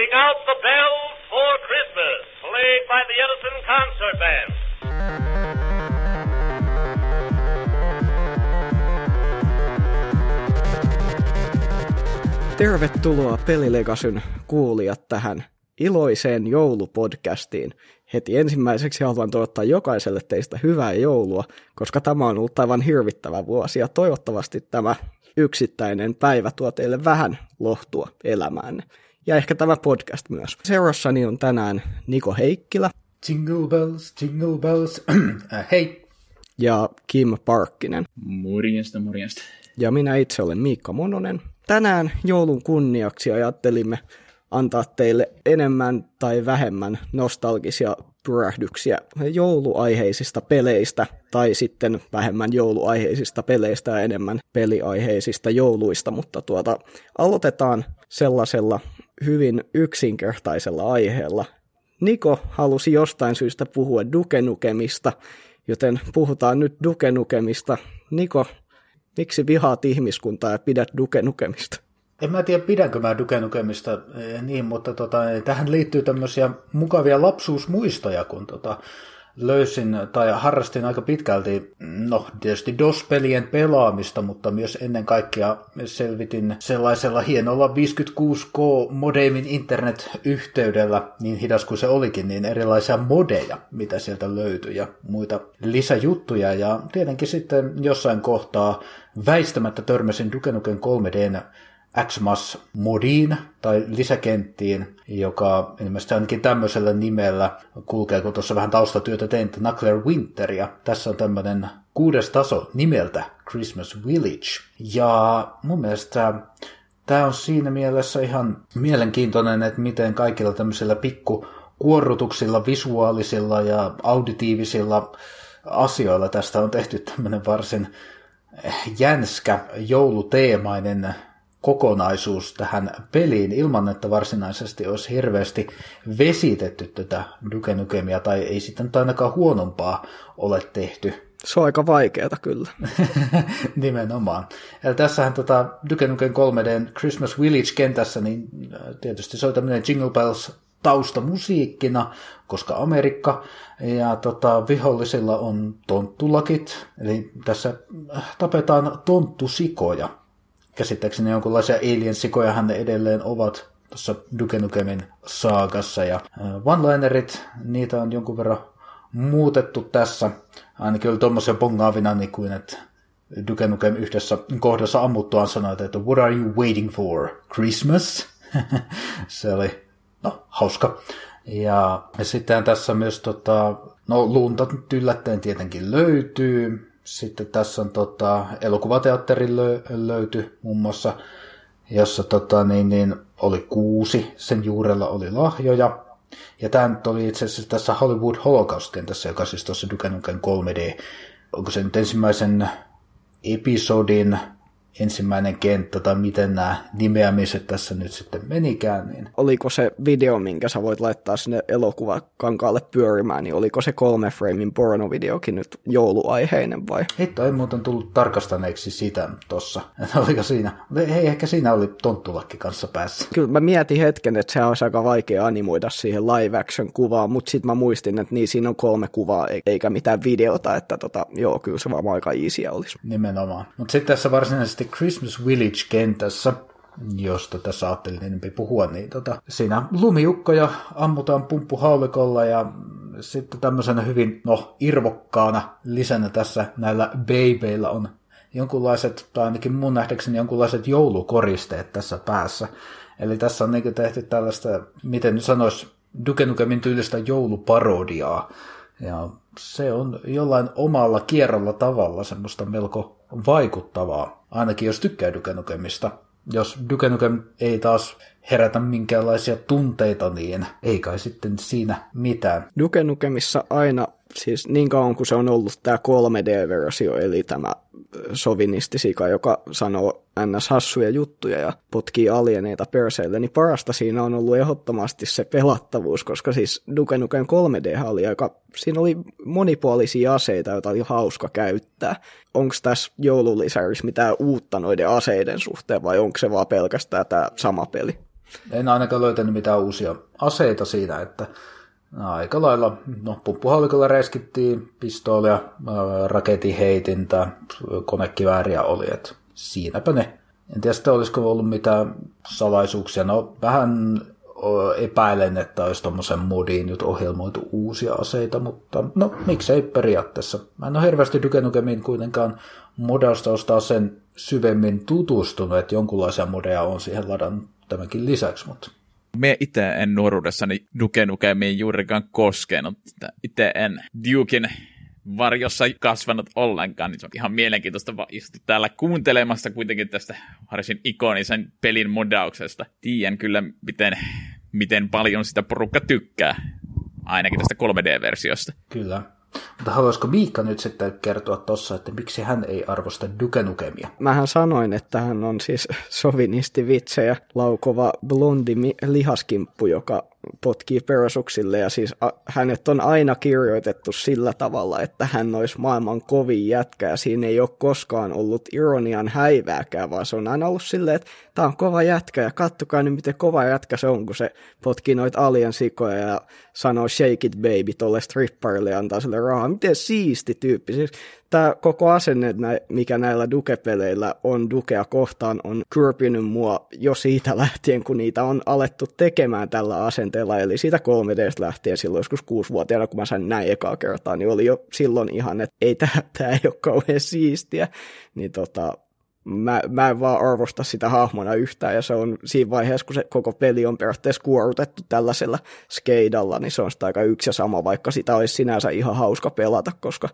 Ring out the bells for Christmas, played by the Edison Concert Band. Tervetuloa Pelilegasyn kuulijat tähän iloiseen joulupodcastiin. Heti ensimmäiseksi haluan toivottaa jokaiselle teistä hyvää joulua, koska tämä on ollut aivan hirvittävä vuosi ja toivottavasti tämä yksittäinen päivä tuo teille vähän lohtua elämäänne. Ja ehkä tämä podcast myös. Seurassani on tänään Niko Heikkilä Jingle bells, jingle bells. äh, hei. ja Kim Parkkinen. Morjesta, morjesta. Ja minä itse olen Miikka Mononen. Tänään joulun kunniaksi ajattelimme antaa teille enemmän tai vähemmän nostalgisia pyrähdyksiä jouluaiheisista peleistä tai sitten vähemmän jouluaiheisista peleistä ja enemmän peliaiheisista jouluista, mutta tuota, aloitetaan sellaisella hyvin yksinkertaisella aiheella. Niko halusi jostain syystä puhua Duke Nukemista, joten puhutaan nyt Duke Nukemista. Niko, miksi vihaat ihmiskuntaa ja pidät Duke Nukemista? En mä tiedä, pidänkö mä Duke Nukemista eh, niin, mutta tota, tähän liittyy tämmöisiä mukavia lapsuusmuistoja, kun tota, löysin tai harrastin aika pitkälti, no tietysti DOS-pelien pelaamista, mutta myös ennen kaikkea selvitin sellaisella hienolla 56K modemin internet-yhteydellä, niin hidas kuin se olikin, niin erilaisia modeja, mitä sieltä löytyi ja muita lisäjuttuja. Ja tietenkin sitten jossain kohtaa väistämättä törmäsin Duke Nukem 3Dn Xmas-modiin tai lisäkenttiin, joka ilmeisesti ainakin tämmöisellä nimellä kulkee, kun tuossa vähän taustatyötä tein, Knuckler Winter, ja tässä on tämmöinen kuudes taso nimeltä Christmas Village. Ja mun mielestä tämä on siinä mielessä ihan mielenkiintoinen, että miten kaikilla tämmöisillä pikku kuorrutuksilla, visuaalisilla ja auditiivisilla asioilla tästä on tehty tämmöinen varsin jänskä jouluteemainen kokonaisuus tähän peliin ilman, että varsinaisesti olisi hirveästi vesitetty tätä Duke Nukemia, tai ei sitten nyt ainakaan huonompaa ole tehty. Se on aika vaikeaa kyllä. Nimenomaan. Eli tässähän tota Duke Nukem 3Dn Christmas Village-kentässä, niin tietysti se on tämmöinen Jingle Bells taustamusiikkina, koska Amerikka ja tota, vihollisilla on tonttulakit, eli tässä tapetaan tonttusikoja käsittääkseni jonkinlaisia alien-sikoja ne edelleen ovat tuossa Duke Nukemin saagassa. Ja one-linerit, niitä on jonkun verran muutettu tässä. Ainakin oli tuommoisia pongaavina, niin kuin että Duke Nukem yhdessä kohdassa ammuttuaan sanoi, että what are you waiting for? Christmas? Se oli, no, hauska. Ja, ja sitten tässä myös, tota, no lunta yllättäen tietenkin löytyy, sitten tässä on tota, elokuvateatteri lö, löyty muun muassa, jossa tota, niin, niin, oli kuusi, sen juurella oli lahjoja. Ja tämä nyt oli itse asiassa tässä Hollywood Holocaust-kentässä, joka siis tuossa Duke Nukem 3D, onko se nyt ensimmäisen episodin ensimmäinen kenttä tai miten nämä nimeämiset tässä nyt sitten menikään. Niin... Oliko se video, minkä sä voit laittaa sinne elokuvakankaalle pyörimään, niin oliko se kolme framein pornovideokin nyt jouluaiheinen vai? Hitto, ei muuten tullut tarkastaneeksi sitä tossa. Oliko siinä? Hei, ehkä siinä oli tonttulakki kanssa päässä. Kyllä mä mietin hetken, että se olisi aika vaikea animoida siihen live action kuvaan, mutta sitten mä muistin, että niin siinä on kolme kuvaa eikä mitään videota, että tota, joo, kyllä se varmaan aika easy olisi. Nimenomaan. Mutta sitten tässä varsinaisesti Christmas Village-kentässä, josta tässä ajattelin enemmän puhua, niin tota, siinä lumiukkoja ammutaan pumppuhaulikolla ja sitten tämmöisenä hyvin no, irvokkaana lisänä tässä näillä babeilla on jonkunlaiset, tai ainakin mun nähdäkseni jonkunlaiset joulukoristeet tässä päässä. Eli tässä on niin tehty tällaista, miten nyt sanoisi, Duke Nukemin tyylistä jouluparodiaa. Ja se on jollain omalla kierrolla tavalla semmoista melko vaikuttavaa, ainakin jos tykkää Duke Nukemista. Jos Duke Nukem ei taas herätä minkäänlaisia tunteita, niin ei kai sitten siinä mitään. Duke Nukemissa aina, siis niin kauan kuin se on ollut tämä 3D-versio, eli tämä sovinistisika, joka sanoo ns. hassuja juttuja ja potkii alieneita perseille, niin parasta siinä on ollut ehdottomasti se pelattavuus, koska siis Duke Nukem 3D oli aika, siinä oli monipuolisia aseita, joita oli hauska käyttää. Onko tässä joululisäys mitään uutta noiden aseiden suhteen vai onko se vaan pelkästään tämä sama peli? En ainakaan löytänyt mitään uusia aseita siinä, että aika lailla, no pumppuhaulikolla reskittiin, pistoolia, raketin heitintä, konekivääriä oli, että siinäpä ne. En tiedä sitten olisiko ollut mitään salaisuuksia, no vähän epäilen, että olisi tuommoisen modiin nyt ohjelmoitu uusia aseita, mutta no miksei periaatteessa. Mä en ole hirveästi Duke Nukemiin kuitenkaan modausta ostaa sen syvemmin tutustunut, että jonkunlaisia modeja on siihen ladannut tämänkin lisäksi, mutta me itse en nuoruudessani Duke Nukemiin juurikaan koskenut. Itse en Duken varjossa kasvanut ollenkaan, niin se on ihan mielenkiintoista istua täällä kuuntelemassa kuitenkin tästä varsin ikonisen pelin modauksesta. Tiedän kyllä, miten, miten paljon sitä porukka tykkää, ainakin tästä 3D-versiosta. Kyllä. Mutta haluaisiko Miikka nyt sitten kertoa tuossa, että miksi hän ei arvosta Duke-nukemia? Mähän sanoin, että hän on siis sovinistivitsejä laukova blondi lihaskimppu, joka potkii persuksille ja siis a, hänet on aina kirjoitettu sillä tavalla, että hän olisi maailman kovin jätkä ja siinä ei ole koskaan ollut ironian häivääkään, vaan se on aina ollut silleen, että tämä on kova jätkä ja kattokaa nyt miten kova jätkä se on, kun se potkii noita alien sikoja ja sanoo shake it baby tolle stripparille ja antaa sille rahaa. Miten siisti tyyppi. Siis tämä koko asenne, mikä näillä Duke-peleillä on Dukea kohtaan, on kyrpinyt mua jo siitä lähtien, kun niitä on alettu tekemään tällä asenteella. Eli siitä 3 d lähtien silloin joskus kuusivuotiaana, kun mä sain näin ekaa kertaa, niin oli jo silloin ihan, että ei tämä ei ole kauhean siistiä. Niin tota, mä, mä en vaan arvosta sitä hahmona yhtään, ja se on siinä vaiheessa, kun se koko peli on periaatteessa kuorutettu tällaisella skeidalla, niin se on sitä aika yksi ja sama, vaikka sitä olisi sinänsä ihan hauska pelata, koska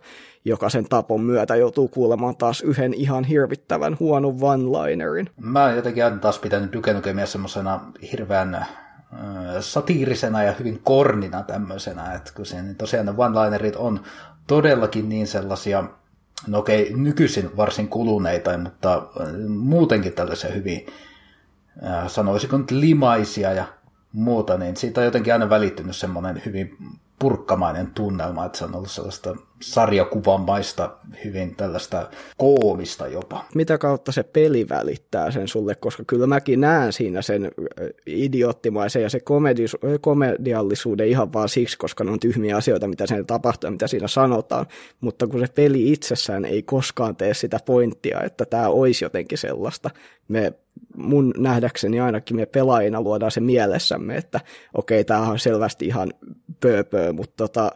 jokaisen tapon myötä joutuu kuulemaan taas yhden ihan hirvittävän huonon one-linerin. Mä jotenkin aina taas pitänyt Duke semmoisena hirveän satiirisena ja hyvin kornina tämmöisenä, että kun se, niin tosiaan ne one-linerit on todellakin niin sellaisia no okei, nykyisin varsin kuluneita, mutta äh, muutenkin tällaisia hyvin, äh, sanoisiko nyt limaisia ja muuta, niin siitä on jotenkin aina välittynyt semmoinen hyvin purkkamainen tunnelma, että se on ollut sellaista sarjakuvamaista, hyvin tällaista koomista jopa. Mitä kautta se peli välittää sen sulle, koska kyllä mäkin näen siinä sen idioottimaisen ja se komedis, komediallisuuden ihan vaan siksi, koska ne on tyhmiä asioita, mitä siinä tapahtuu ja mitä siinä sanotaan, mutta kun se peli itsessään ei koskaan tee sitä pointtia, että tämä olisi jotenkin sellaista, me mun nähdäkseni ainakin me pelaajina luodaan se mielessämme, että okei, okay, tämä on selvästi ihan pööpöö, mutta tota,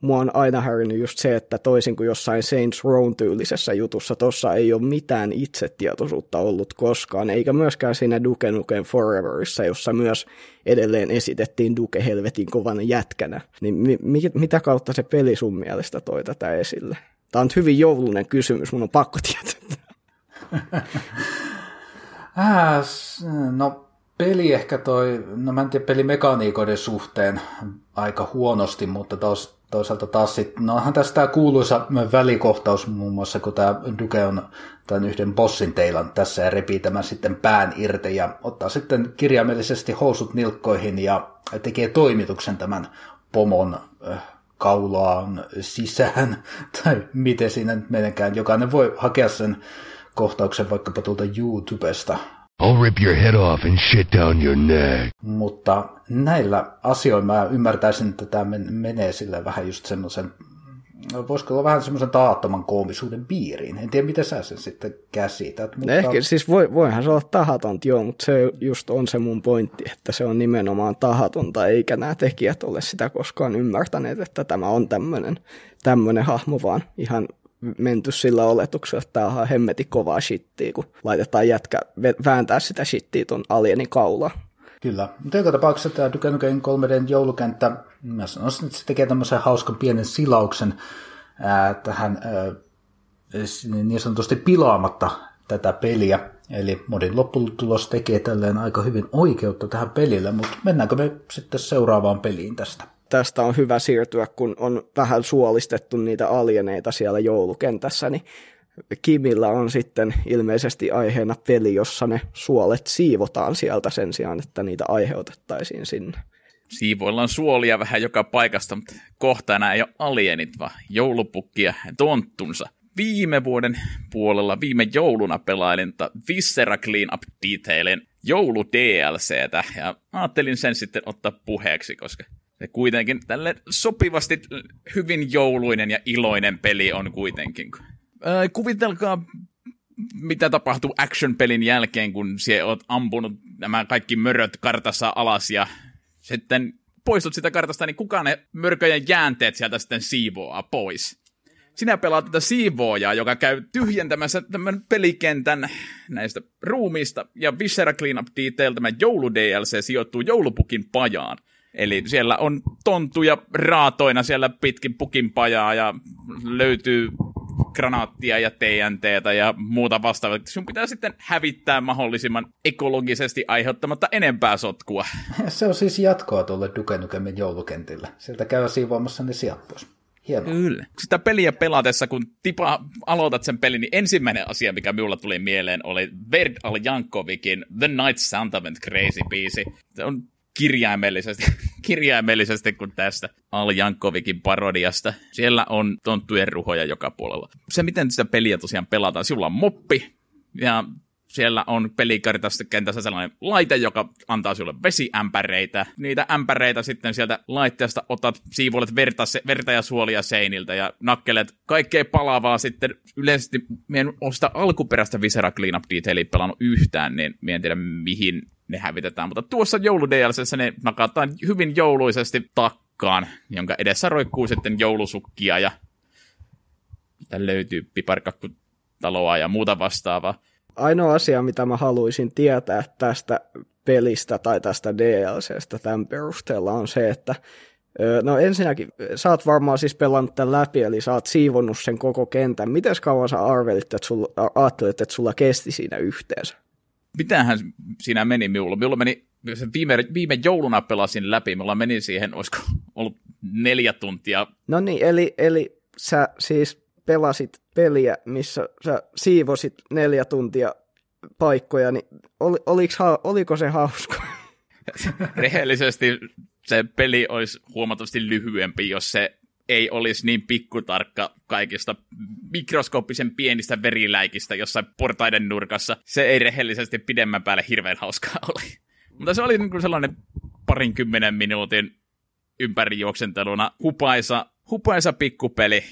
mua on aina häirinyt just se, että toisin kuin jossain Saints Row tyylisessä jutussa, tossa ei ole mitään itsetietoisuutta ollut koskaan, eikä myöskään siinä Duke Nukem Foreverissa, jossa myös edelleen esitettiin Duke helvetin kovan jätkänä. Niin mi- mi- mitä kautta se peli sun mielestä toi tätä esille? Tämä on hyvin joulunen kysymys, mun on pakko tietää. Äh, no peli ehkä toi, no mä en tiedä pelimekaniikoiden suhteen aika huonosti, mutta tos, toisaalta taas sitten, no onhan tässä tämä kuuluisa välikohtaus muun muassa, kun tämä Duke on tämän yhden bossin teilan tässä ja repii tämän sitten pään irti ja ottaa sitten kirjaimellisesti housut nilkkoihin ja tekee toimituksen tämän pomon äh, kaulaan sisään, tai miten siinä nyt menenkään. Jokainen voi hakea sen kohtauksen vaikkapa tuolta YouTubesta. I'll rip your head off and shit down your neck. Mutta näillä asioilla mä ymmärtäisin, että tämä menee sille vähän just semmoisen voisiko olla vähän semmoisen tahattoman koomisuuden piiriin. En tiedä, miten sä sen sitten käsität. Mutta... Ehkä, siis voi, voihan se olla tahatonta, joo, mutta se just on se mun pointti, että se on nimenomaan tahatonta, eikä nämä tekijät ole sitä koskaan ymmärtäneet, että tämä on tämmöinen, tämmöinen hahmo, vaan ihan menty sillä oletuksella, että tämä on hemmeti kovaa shittiä, kun laitetaan jätkä vääntää sitä shittiä tuon alienin kaulaa. Kyllä, mutta joka tapauksessa tämä Duke Nukem 3D joulukenttä, mä sanoisin, että se tekee tämmöisen hauskan pienen silauksen ää, tähän ää, niin sanotusti pilaamatta tätä peliä. Eli modin lopputulos tekee tälleen aika hyvin oikeutta tähän pelille, mutta mennäänkö me sitten seuraavaan peliin tästä? Tästä on hyvä siirtyä, kun on vähän suolistettu niitä alieneita siellä joulukentässä, niin Kimillä on sitten ilmeisesti aiheena peli, jossa ne suolet siivotaan sieltä sen sijaan, että niitä aiheutettaisiin sinne. Siivoillaan suolia vähän joka paikasta, mutta kohta enää ei ole alienit, vaan joulupukki ja tonttunsa. viime vuoden puolella, viime jouluna pelailin Viscera Clean Up Detailin joulu DLCtä, ja ajattelin sen sitten ottaa puheeksi, koska se kuitenkin tälle sopivasti hyvin jouluinen ja iloinen peli on kuitenkin. Äh, kuvitelkaa, mitä tapahtuu action-pelin jälkeen, kun sie oot ampunut nämä kaikki möröt kartassa alas ja sitten poistut sitä kartasta, niin kuka ne mörköjen jäänteet sieltä sitten siivoaa pois? Sinä pelaat tätä siivoojaa, joka käy tyhjentämässä tämän pelikentän näistä ruumiista, ja Viscera Cleanup Detail, tämä joulu DLC, sijoittuu joulupukin pajaan. Eli siellä on tontuja raatoina siellä pitkin pukin pajaa, ja löytyy granaattia ja TNTtä ja muuta vastaavaa. Sun pitää sitten hävittää mahdollisimman ekologisesti aiheuttamatta enempää sotkua. Se on siis jatkoa tuolle Duke Nukemin joulukentillä. Sieltä käy siivoamassa ne sijat pois. Hienoa. Kyllä. Sitä peliä pelatessa, kun tipa aloitat sen pelin, niin ensimmäinen asia, mikä minulla tuli mieleen, oli Verd Al Jankovikin The Night Sentiment Crazy biisi. Se on kirjaimellisesti, kirjaimellisesti kuin tästä Al Jankovikin parodiasta. Siellä on tonttujen ruhoja joka puolella. Se, miten sitä peliä tosiaan pelataan, sinulla on moppi, ja siellä on pelikartassa kentässä sellainen laite, joka antaa sinulle vesiämpäreitä. Niitä ämpäreitä sitten sieltä laitteesta otat, siivoilet verta, verta ja suolia seiniltä ja nakkelet kaikkea palavaa sitten. Yleisesti, minä en ole sitä alkuperäistä Visera Cleanup Detailia pelannut yhtään, niin minä en tiedä mihin ne hävitetään. Mutta tuossa joulu ne nakataan hyvin jouluisesti takkaan, jonka edessä roikkuu sitten joulusukkia ja löytyy piparkakkutaloa ja muuta vastaavaa ainoa asia, mitä mä haluaisin tietää tästä pelistä tai tästä DLCstä tämän perusteella on se, että No ensinnäkin, sä oot varmaan siis pelannut tämän läpi, eli sä oot siivonnut sen koko kentän. Miten kauan sä arvelit, että sulla, ajattelit, että sulla kesti siinä yhteensä? Mitähän siinä meni minulla? Minulla meni, viime, viime jouluna pelasin läpi, mulla meni siihen, olisiko ollut neljä tuntia. No niin, eli, eli sä siis pelasit peliä, missä sä siivosit neljä tuntia paikkoja, niin oli, oliks, oliko se hauska? Rehellisesti se peli olisi huomattavasti lyhyempi, jos se ei olisi niin pikkutarkka kaikista mikroskooppisen pienistä veriläikistä jossain portaiden nurkassa. Se ei rehellisesti pidemmän päälle hirveän hauskaa oli. Mutta se oli niin kuin sellainen parinkymmenen minuutin ympärijuoksenteluna hupaisa, hupaisa pikkupeli,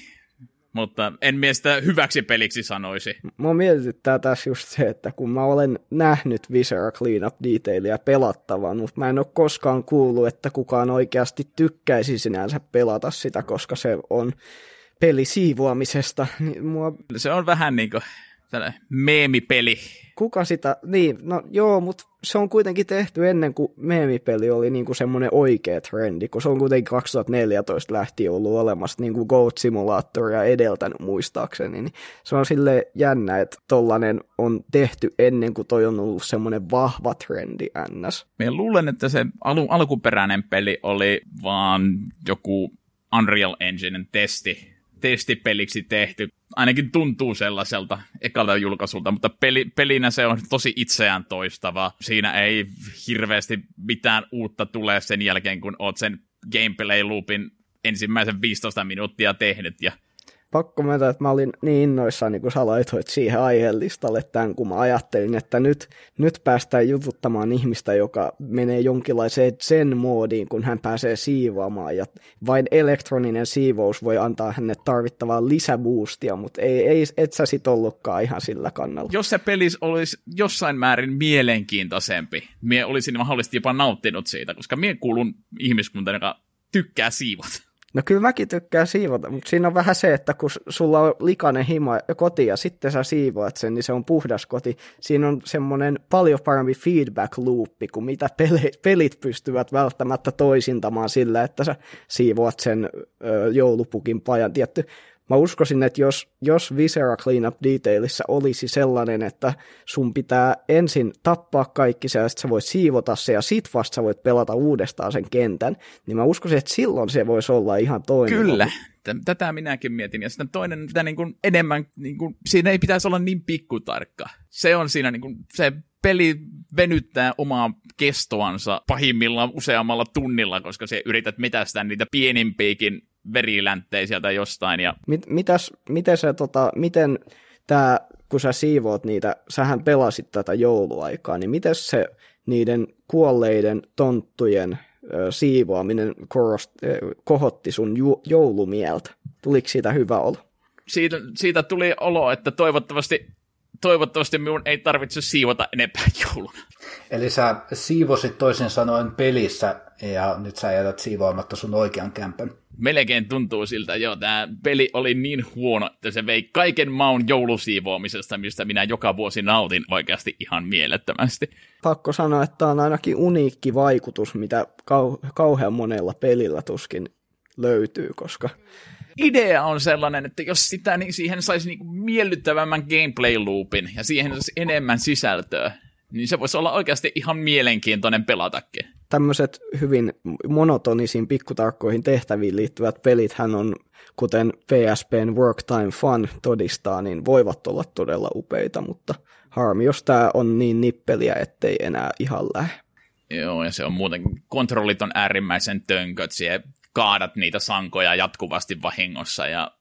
mutta en miestä hyväksi peliksi sanoisi. Mua mietityttää tässä just se, että kun mä olen nähnyt Visera Cleanup Detailia pelattavan, mutta mä en ole koskaan kuullut, että kukaan oikeasti tykkäisi sinänsä pelata sitä, koska se on peli siivoamisesta. Niin mua... Se on vähän niin kuin meemipeli kuka sitä, niin, no joo, mutta se on kuitenkin tehty ennen kuin meemipeli oli niin kuin semmoinen oikea trendi, kun se on kuitenkin 2014 lähtien ollut olemassa niin kuin Goat Simulatoria edeltänyt muistaakseni, niin se on sille jännä, että tollanen on tehty ennen kuin toi on ollut semmoinen vahva trendi ns. Minä luulen, että se al- alkuperäinen peli oli vaan joku Unreal Enginen testi, testipeliksi tehty. Ainakin tuntuu sellaiselta ekalta julkaisulta, mutta peli, pelinä se on tosi itseään toistava. Siinä ei hirveästi mitään uutta tule sen jälkeen, kun oot sen gameplay-loopin ensimmäisen 15 minuuttia tehnyt ja pakko myöntää, että mä olin niin innoissani, kun sä laitoit siihen aiheellistalle tämän, kun mä ajattelin, että nyt, nyt päästään jututtamaan ihmistä, joka menee jonkinlaiseen sen moodiin, kun hän pääsee siivoamaan, ja vain elektroninen siivous voi antaa hänelle tarvittavaa lisäboostia, mutta ei, ei, et sä sit ollutkaan ihan sillä kannalla. Jos se peli olisi jossain määrin mielenkiintoisempi, mie olisin mahdollisesti jopa nauttinut siitä, koska mie kuulun ihmiskuntaan, joka tykkää siivota. No kyllä mäkin tykkään siivota, mutta siinä on vähän se, että kun sulla on likainen hima koti ja sitten sä siivoat sen, niin se on puhdas koti. Siinä on semmoinen paljon parempi feedback loopi kuin mitä pelit pystyvät välttämättä toisintamaan sillä, että sä siivoat sen joulupukin pajan. Tietty, Mä uskoisin, että jos, jos Visera Cleanup Detailissa olisi sellainen, että sun pitää ensin tappaa kaikki se, ja sitten sä voit siivota se, ja sit vasta sä voit pelata uudestaan sen kentän, niin mä uskoisin, että silloin se voisi olla ihan toinen. Kyllä, tätä minäkin mietin. Ja sitten toinen, mitä niin kuin enemmän, niin kuin, siinä ei pitäisi olla niin pikkutarkka. Se on siinä, niin kuin, se peli venyttää omaa kestoansa pahimmillaan useammalla tunnilla, koska se yrität metästää niitä pienimpiäkin verilänttejä sieltä jostain. Ja... Mit, mitäs, miten se, tota, miten tämä, kun sä siivoot niitä, sähän pelasit tätä jouluaikaa, niin miten se niiden kuolleiden tonttujen ö, siivoaminen korost, ö, kohotti sun ju, joulumieltä? Tuliko siitä hyvä olo? Siitä, siitä tuli olo, että toivottavasti toivottavasti minun ei tarvitse siivota enempää jouluna. Eli sä siivosit toisin sanoen pelissä ja nyt sä jätät siivoamatta sun oikean kämpän. Melkein tuntuu siltä, joo, tämä peli oli niin huono, että se vei kaiken maun joulusiivoamisesta, mistä minä joka vuosi nautin oikeasti ihan mielettömästi. Pakko sanoa, että tämä on ainakin uniikki vaikutus, mitä kau- kauhean monella pelillä tuskin löytyy, koska idea on sellainen, että jos sitä, niin siihen saisi niinku miellyttävämmän gameplay-loopin ja siihen olisi enemmän sisältöä, niin se voisi olla oikeasti ihan mielenkiintoinen pelatakin. Tämmöiset hyvin monotonisiin pikkutarkkoihin tehtäviin liittyvät pelit hän on, kuten PSPn Work Time Fun todistaa, niin voivat olla todella upeita, mutta harmi, jos tämä on niin nippeliä, ettei enää ihan lähe. Joo, ja se on muuten, kontrollit on äärimmäisen tönköt, siihen kaadat niitä sankoja jatkuvasti vahingossa. Ja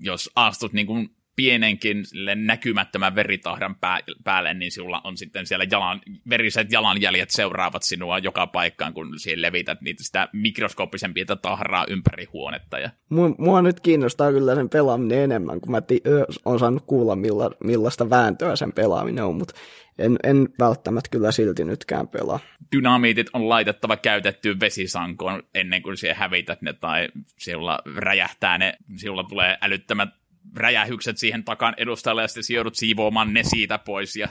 jos astut niin kuin pienenkin näkymättömän veritahdan pää, päälle, niin sinulla on sitten siellä jalan, veriset jalanjäljet seuraavat sinua joka paikkaan, kun siihen levität niitä sitä mikroskooppisen pientä tahraa ympäri huonetta. Ja... Mua, mua nyt kiinnostaa kyllä sen pelaaminen enemmän, kun mä ti- olen saanut kuulla milla, millaista vääntöä sen pelaaminen on, mutta en, en välttämättä kyllä silti nytkään pelaa. Dynamiitit on laitettava käytettyyn vesisankoon ennen kuin siihen hävität ne tai sinulla räjähtää ne, sinulla tulee älyttömät räjähykset siihen takan edustajalle ja sitten joudut siivoamaan ne siitä pois ja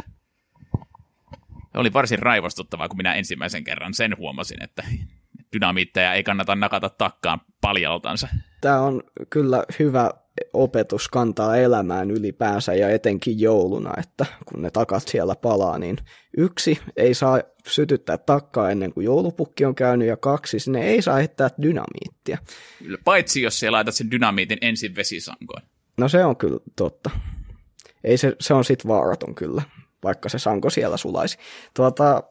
oli varsin raivostuttavaa, kun minä ensimmäisen kerran sen huomasin, että dynamiitteja ei kannata nakata takkaan paljaltansa. Tämä on kyllä hyvä opetus kantaa elämään ylipäänsä ja etenkin jouluna, että kun ne takat siellä palaa, niin yksi ei saa sytyttää takkaa ennen kuin joulupukki on käynyt ja kaksi sinne ei saa heittää dynamiittia. Paitsi jos sä laitat sen dynamiitin ensin vesisankoon. No se on kyllä totta. Ei se, se on sitten vaaraton kyllä, vaikka se sanko siellä sulaisi. Tuota,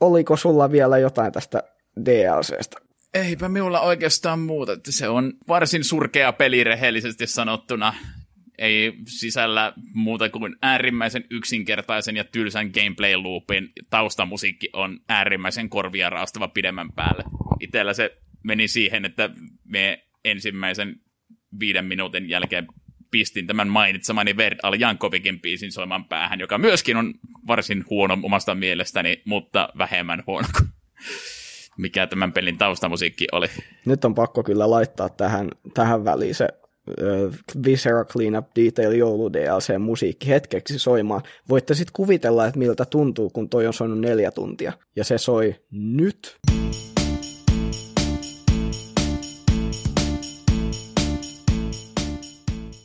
oliko sulla vielä jotain tästä DLCstä Eipä minulla oikeastaan muuta, se on varsin surkea peli rehellisesti sanottuna. Ei sisällä muuta kuin äärimmäisen yksinkertaisen ja tylsän gameplay-loopin. Taustamusiikki on äärimmäisen korvia raastava pidemmän päälle. Itellä se meni siihen, että me ensimmäisen viiden minuutin jälkeen pistin tämän mainitsemani Verd Al Jankovikin biisin soimaan päähän, joka myöskin on varsin huono omasta mielestäni, mutta vähemmän huono kuin mikä tämän pelin taustamusiikki oli. Nyt on pakko kyllä laittaa tähän, tähän väliin se uh, Viscera Cleanup Detail joulu DLC musiikki hetkeksi soimaan. Voitte sitten kuvitella, että miltä tuntuu, kun toi on soinut neljä tuntia. Ja se soi nyt.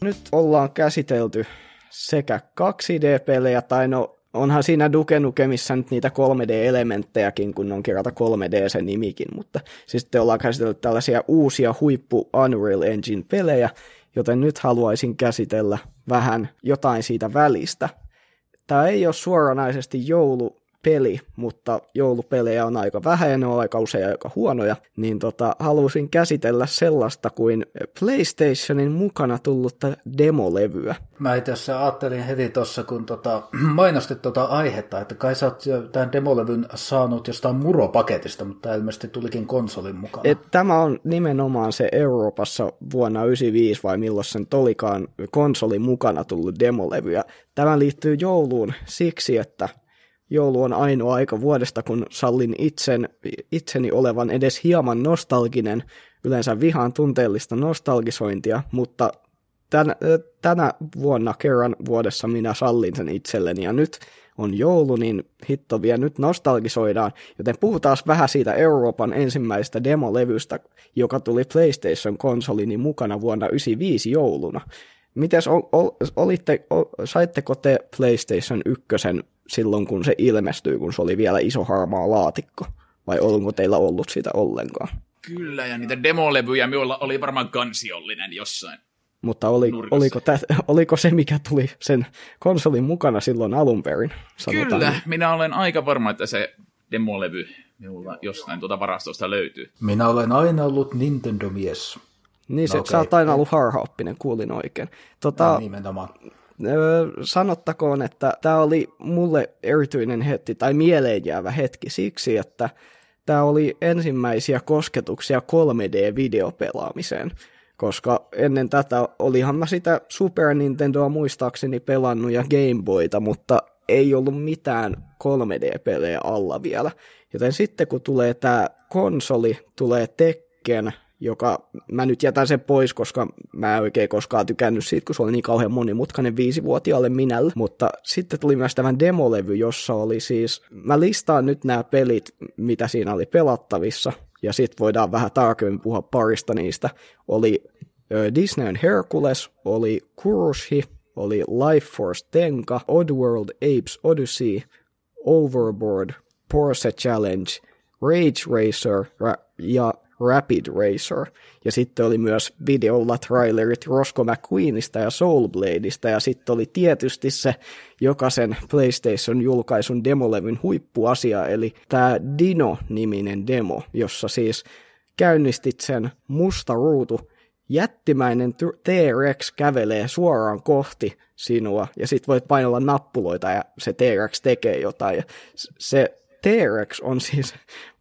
Nyt ollaan käsitelty sekä 2D-pelejä, tai no onhan siinä Duke Nukemissa nyt niitä 3D-elementtejäkin, kun on kerrata 3D se nimikin, mutta siis sitten ollaan käsitellyt tällaisia uusia huippu Unreal Engine-pelejä, joten nyt haluaisin käsitellä vähän jotain siitä välistä. Tämä ei ole suoranaisesti joulu peli, mutta joulupelejä on aika vähän ja ne on aika usein aika huonoja, niin tota, halusin käsitellä sellaista kuin PlayStationin mukana tullutta demolevyä. Mä itse asiassa ajattelin heti tuossa, kun tota, mainostit tuota aihetta, että kai sä oot tämän demolevyn saanut jostain muropaketista, mutta ilmeisesti tulikin konsolin mukana. Et tämä on nimenomaan se Euroopassa vuonna 1995 vai milloin sen tolikaan konsolin mukana tullut demolevy. Ja tämä liittyy jouluun siksi, että joulu on ainoa aika vuodesta, kun sallin itsen, itseni olevan edes hieman nostalginen. Yleensä vihaan tunteellista nostalgisointia, mutta tänä, tänä vuonna kerran vuodessa minä sallin sen itselleni. Ja nyt on joulu, niin hitto vielä nyt nostalgisoidaan. Joten puhutaan vähän siitä Euroopan ensimmäisestä demolevystä, joka tuli PlayStation-konsolini mukana vuonna 1995 jouluna. Mites olitte, saitteko te PlayStation 1 silloin, kun se ilmestyi, kun se oli vielä iso harmaa laatikko? Vai onko teillä ollut sitä ollenkaan? Kyllä, ja niitä demolevyjä minulla oli varmaan kansiollinen jossain. Mutta oli, oliko, tä, oliko se, mikä tuli sen konsolin mukana silloin alun perin? Kyllä, niin. minä olen aika varma, että se demolevy minulla jostain tuota varastosta löytyy. Minä olen aina ollut Nintendo-mies. Niin, se, No okay. sä oot aina ollut harhaoppinen, kuulin oikein. Tota, No, nimenomaan. Öö, sanottakoon, että tämä oli mulle erityinen hetki tai mieleenjäävä hetki siksi, että tämä oli ensimmäisiä kosketuksia 3D-videopelaamiseen, koska ennen tätä olihan mä sitä Super Nintendoa muistaakseni pelannut ja Game Boyta, mutta ei ollut mitään 3D-pelejä alla vielä. Joten sitten kun tulee tämä konsoli, tulee Tekken, joka mä nyt jätän sen pois, koska mä en oikein koskaan tykännyt siitä, kun se oli niin kauhean monimutkainen viisivuotiaalle minälle. Mutta sitten tuli myös tämän demolevy, jossa oli siis, mä listaan nyt nämä pelit, mitä siinä oli pelattavissa, ja sitten voidaan vähän tarkemmin puhua parista niistä. Oli Disneyn Hercules, oli Kurushi, oli Life Force Tenka, Oddworld Apes Odyssey, Overboard, Porsche Challenge, Rage Racer ra- ja Rapid Racer. Ja sitten oli myös videolla trailerit Roscoe McQueenista ja Soulbladeista. Ja sitten oli tietysti se jokaisen PlayStation-julkaisun demolevyn huippuasia, eli tämä Dino-niminen demo, jossa siis käynnistit sen musta ruutu, jättimäinen T-Rex kävelee suoraan kohti sinua, ja sit voit painella nappuloita, ja se T-Rex tekee jotain. Ja se T-Rex on siis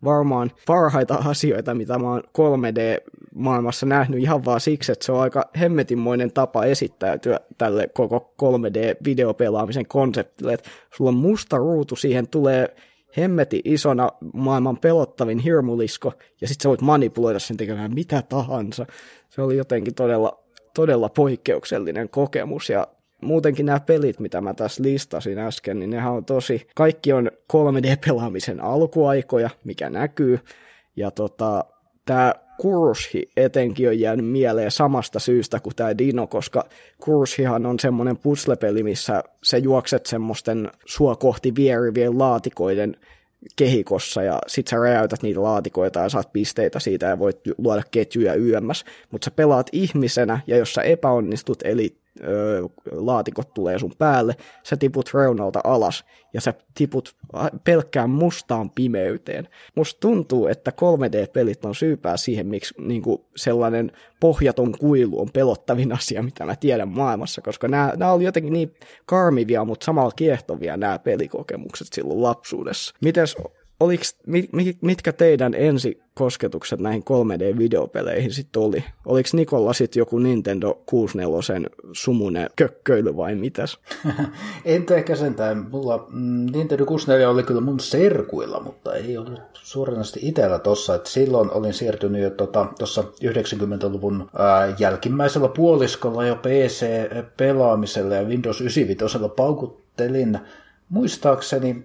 varmaan parhaita asioita, mitä mä oon 3D-maailmassa nähnyt ihan vaan siksi, että se on aika hemmetinmoinen tapa esittäytyä tälle koko 3D-videopelaamisen konseptille, että sulla on musta ruutu, siihen tulee hemmeti isona maailman pelottavin hirmulisko, ja sitten sä voit manipuloida sen tekemään mitä tahansa. Se oli jotenkin todella, todella poikkeuksellinen kokemus, ja muutenkin nämä pelit, mitä mä tässä listasin äsken, niin nehän on tosi, kaikki on 3D-pelaamisen alkuaikoja, mikä näkyy, ja tota, tämä Kurushi etenkin on jäänyt mieleen samasta syystä kuin tämä Dino, koska Kurushihan on semmoinen puzzlepeli, missä sä juokset semmoisten sua kohti vierivien laatikoiden kehikossa ja sit sä räjäytät niitä laatikoita ja saat pisteitä siitä ja voit luoda ketjuja yömmäs, mutta sä pelaat ihmisenä ja jos sä epäonnistut, eli ö, laatikot tulee sun päälle, sä tiput reunalta alas ja sä tiput pelkkään mustaan pimeyteen. Musta tuntuu, että 3D-pelit on syypää siihen, miksi niinku sellainen pohjaton kuilu on pelottavin asia, mitä mä tiedän maailmassa, koska nämä, nämä oli jotenkin niin karmivia, mutta samalla kiehtovia nämä pelikokemukset silloin lapsuudessa. Mites, oliks, mit, mit- mitkä teidän ensikosketukset näihin 3D-videopeleihin sitten oli? Oliko Nikolla sitten joku Nintendo 64 sumune kökköily vai mitäs? En ehkä sentään. Mulla mm, Nintendo 64 oli kyllä mun serkuilla, mutta ei ollut suoranaisesti itsellä tossa. Et silloin olin siirtynyt jo tuossa 90-luvun ää, jälkimmäisellä puoliskolla jo PC-pelaamiselle ja Windows 95 paukuttelin muistaakseni,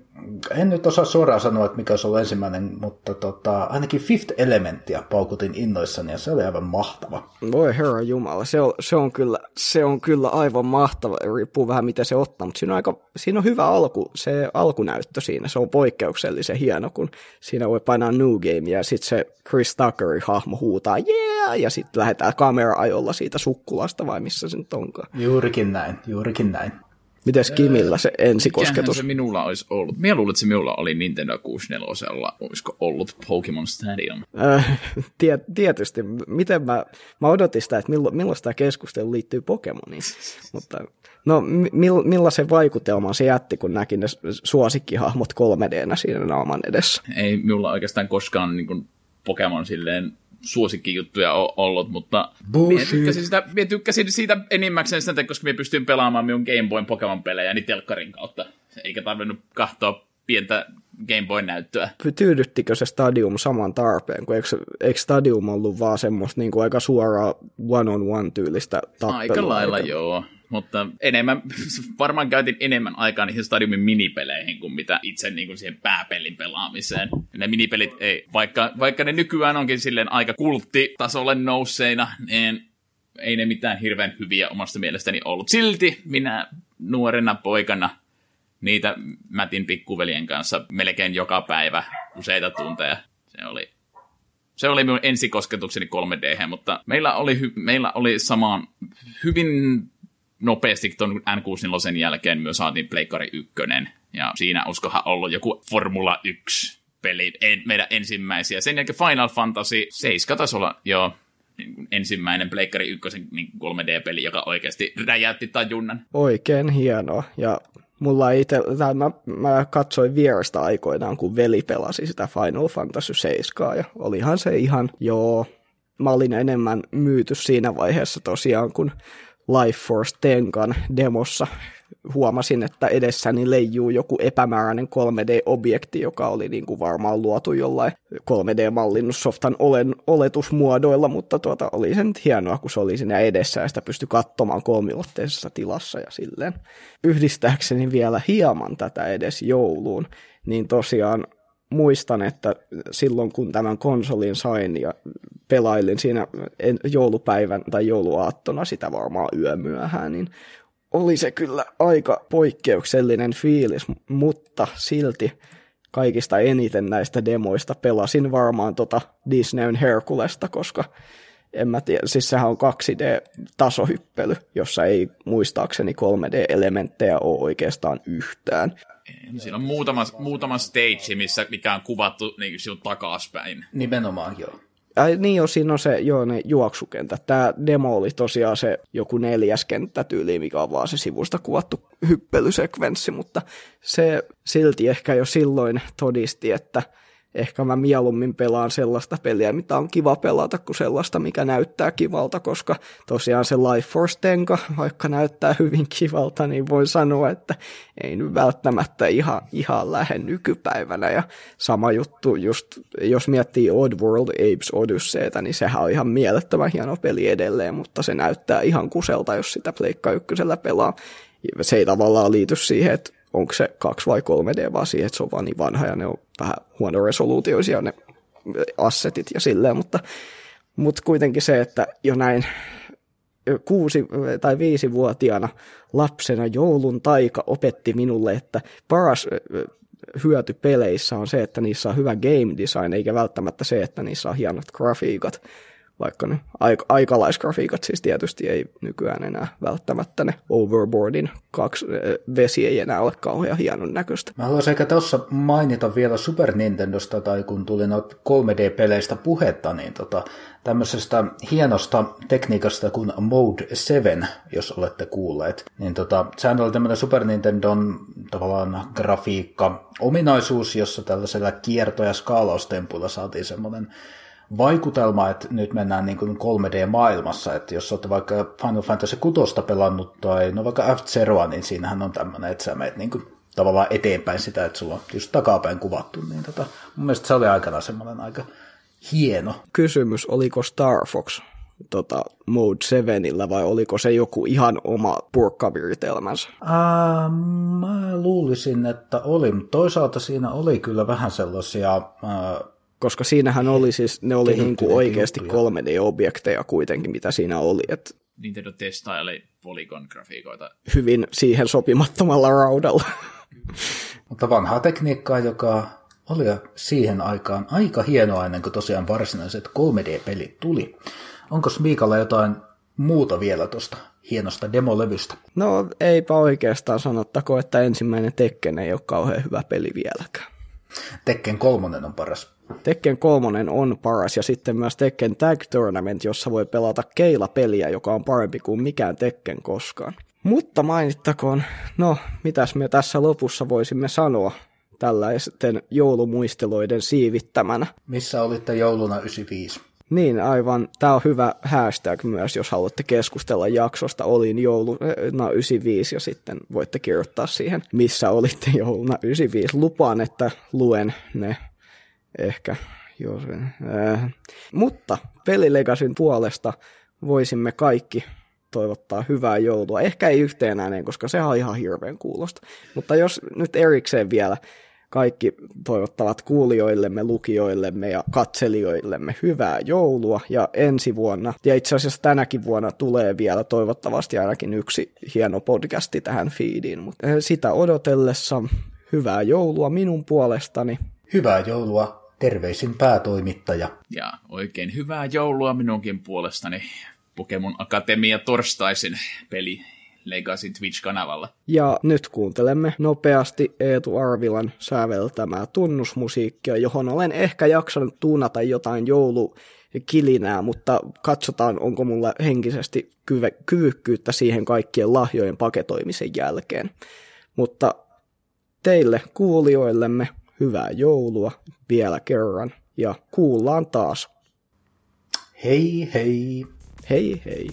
en nyt osaa suoraan sanoa, että mikä se oli ensimmäinen, mutta tota, ainakin Fifth Elementia paukutin innoissani ja se oli aivan mahtava. Voi herra jumala, se on, se on, kyllä, se on kyllä aivan mahtava, riippuu vähän miten se ottaa, mutta siinä on, aika, siinä on hyvä alku, se alkunäyttö siinä, se on poikkeuksellisen hieno, kun siinä voi painaa New Game ja sitten se Chris Tuckerin hahmo huutaa yeah, ja sitten lähdetään kamera-ajolla siitä sukkulasta vai missä se nyt onkaan. Juurikin näin, juurikin näin. Mites Kimillä se ensikosketus? se minulla olisi ollut? Minä luulen, että se minulla oli Nintendo 64, olisiko ollut Pokemon Stadium. Äh, tie, tietysti. Miten mä, mä odotin sitä, että milloin, milloin tämä keskustelu liittyy Pokemoniin. Mutta no, mill, millaisen vaikutelman se jätti, kun näki ne suosikkihahmot 3D-nä siinä naaman edessä? Ei minulla oikeastaan koskaan niin kuin, Pokemon silleen suosikkijuttuja ollut, mutta minä tykkäsin, sitä, minä tykkäsin siitä enimmäkseen sitä, koska minä pystyin pelaamaan minun Game Boyn Pokemon-pelejä niin telkkarin kautta, eikä tarvinnut katsoa pientä Game Boyn näyttöä. Tyydyttikö se Stadium saman tarpeen, kun eikö, eikö Stadium ollut vaan semmoista niin kuin aika suoraa one-on-one tyylistä tappelua? Aika lailla eikä- joo, mutta enemmän, varmaan käytin enemmän aikaa niihin Stadiumin minipeleihin kuin mitä itse niin kuin siihen pääpelin pelaamiseen. Ne minipelit, ei, vaikka, vaikka ne nykyään onkin silleen aika kulttitasolle nousseina, niin ei ne mitään hirveän hyviä omasta mielestäni ollut. Silti minä nuorena poikana niitä mätin pikkuveljen kanssa melkein joka päivä useita tunteja. Se oli se oli minun ensikosketukseni 3D, mutta meillä oli, meillä oli samaan hyvin nopeasti tuon N64 jälkeen myös saatiin Pleikkari 1, ja siinä uskohan ollut joku Formula 1 peli, en, meidän ensimmäisiä. Sen jälkeen Final Fantasy 7 taisi olla, joo, niin ensimmäinen Pleikkari 1 niin 3D-peli, joka oikeasti räjäytti tajunnan. Oikein hienoa. Ja mulla itse, mä, mä katsoin vierestä aikoinaan, kun veli pelasi sitä Final Fantasy 7, ja olihan se ihan, joo, mä olin enemmän myyty siinä vaiheessa tosiaan, kun Life Force Tenkan demossa huomasin, että edessäni leijuu joku epämääräinen 3D-objekti, joka oli niin kuin varmaan luotu jollain 3D-mallinnussoftan olen, oletusmuodoilla, mutta tuota, oli se nyt hienoa, kun se oli siinä edessä ja sitä pystyi katsomaan kolmiotteisessa tilassa ja silleen. Yhdistääkseni vielä hieman tätä edes jouluun, niin tosiaan muistan, että silloin kun tämän konsolin sain ja pelailin siinä joulupäivän tai jouluaattona sitä varmaan yömyöhään, niin oli se kyllä aika poikkeuksellinen fiilis, mutta silti kaikista eniten näistä demoista pelasin varmaan tota Disneyn Herkulesta, koska en mä tiedä, siis sehän on 2D-tasohyppely, jossa ei muistaakseni 3D-elementtejä ole oikeastaan yhtään. Siinä on muutama, muutama stage, missä, mikä on kuvattu niin sinun takaspäin. Nimenomaan, joo. Ai, niin jo, siinä on se, joo, ne juoksukentät. Tämä demo oli tosiaan se joku neljäs kenttä tyyli, mikä on vaan se sivusta kuvattu hyppelysekvenssi, mutta se silti ehkä jo silloin todisti, että ehkä mä mieluummin pelaan sellaista peliä, mitä on kiva pelata, kuin sellaista, mikä näyttää kivalta, koska tosiaan se Life Force Tenka, vaikka näyttää hyvin kivalta, niin voi sanoa, että ei nyt välttämättä ihan, ihan lähde nykypäivänä. Ja sama juttu, just jos miettii Oddworld Apes Odysseyta, niin sehän on ihan mielettömän hieno peli edelleen, mutta se näyttää ihan kuselta, jos sitä Pleikka ykkösellä pelaa. Se ei tavallaan liity siihen, että onko se 2 vai 3D, vaan siihen, että se on vaan niin vanha ja ne on vähän huono resoluutioisia ne assetit ja silleen, mutta, mutta kuitenkin se, että jo näin kuusi tai viisivuotiaana lapsena joulun taika opetti minulle, että paras hyöty peleissä on se, että niissä on hyvä game design, eikä välttämättä se, että niissä on hienot grafiikat vaikka ne aik- aikalaisgrafiikat siis tietysti ei nykyään enää välttämättä ne overboardin kaksi vesi ei enää ole kauhean hienon näköistä. Mä haluaisin ehkä tuossa mainita vielä Super Nintendosta tai kun tuli noita 3D-peleistä puhetta, niin tota, tämmöisestä hienosta tekniikasta kuin Mode 7, jos olette kuulleet. Niin tota, sehän oli tämmöinen Super Nintendon tavallaan grafiikka ominaisuus, jossa tällaisella kierto- ja skaalaustempuilla saatiin semmoinen vaikutelma, että nyt mennään niin kuin 3D-maailmassa, että jos olette vaikka Final Fantasy 6 pelannut tai no vaikka f niin siinähän on tämmöinen, että sä meet niin kuin tavallaan eteenpäin sitä, että sulla on just takapäin kuvattu, niin tota, mun mielestä se oli aikana semmoinen aika hieno. Kysymys, oliko Star Fox tota, Mode 7 vai oliko se joku ihan oma purkkaviritelmänsä? Uh, mä luulisin, että oli, mutta toisaalta siinä oli kyllä vähän sellaisia uh, koska siinähän oli siis, ne oli niin kuin oikeasti 3D-objekteja kuitenkin, mitä siinä oli. Että Nintendo testaili Polygon-grafiikoita. Hyvin siihen sopimattomalla raudalla. Mutta vanhaa tekniikkaa, joka oli siihen aikaan aika hienoa ennen kuin tosiaan varsinaiset 3D-pelit tuli. Onko Miikalla jotain muuta vielä tuosta hienosta demolevystä? No eipä oikeastaan sanottako, että ensimmäinen Tekken ei ole kauhean hyvä peli vieläkään. Tekken kolmonen on paras. Tekken kolmonen on paras ja sitten myös Tekken Tag Tournament, jossa voi pelata keilapeliä, joka on parempi kuin mikään Tekken koskaan. Mutta mainittakoon, no mitäs me tässä lopussa voisimme sanoa tällaisten joulumuisteloiden siivittämänä. Missä olitte jouluna 95? Niin, aivan. Tämä on hyvä hashtag myös, jos haluatte keskustella jaksosta. Olin jouluna 95 ja sitten voitte kirjoittaa siihen, missä olitte jouluna 95. Lupaan, että luen ne ehkä. Jos, äh. Mutta pelilegasin puolesta voisimme kaikki toivottaa hyvää joulua. Ehkä ei yhteen ääneen, koska se on ihan hirveän kuulosta. Mutta jos nyt erikseen vielä kaikki toivottavat kuulijoillemme, lukijoillemme ja katselijoillemme hyvää joulua ja ensi vuonna, ja itse asiassa tänäkin vuonna tulee vielä toivottavasti ainakin yksi hieno podcasti tähän feediin, mutta eh, sitä odotellessa hyvää joulua minun puolestani. Hyvää joulua Terveisin päätoimittaja. Ja oikein hyvää joulua minunkin puolestani. Pokemon Akatemia torstaisin peli Legacy Twitch-kanavalla. Ja nyt kuuntelemme nopeasti Eetu Arvilan säveltämää tunnusmusiikkia, johon olen ehkä jaksanut tuunata jotain joulu kilinää, mutta katsotaan, onko mulla henkisesti kyve- kyvykkyyttä siihen kaikkien lahjojen paketoimisen jälkeen. Mutta teille kuulijoillemme hyvää joulua vielä kerran ja kuullaan taas. Hei hei! Hei hei!